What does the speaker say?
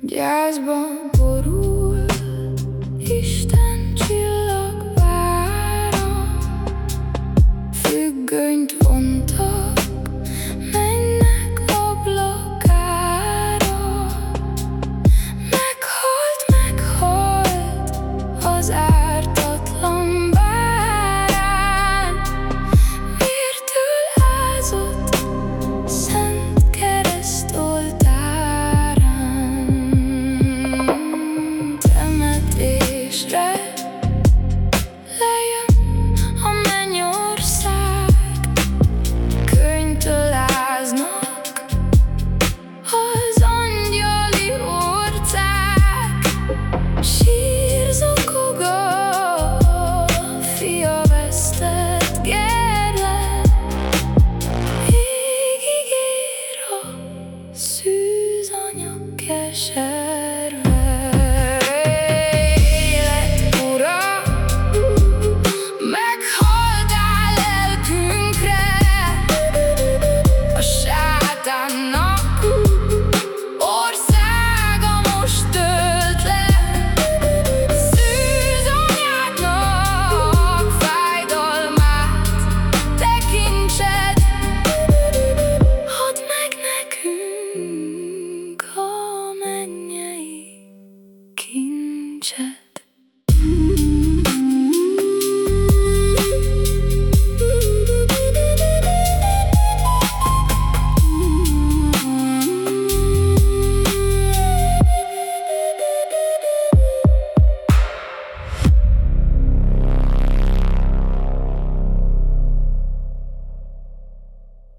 Gyászba borul Isten csillag vára Függönyt Testre lejön a mennyország Könyvtől láznak az angyali orcák Sír zokog a fia vesztett gerle Égig ér a szűzanya keser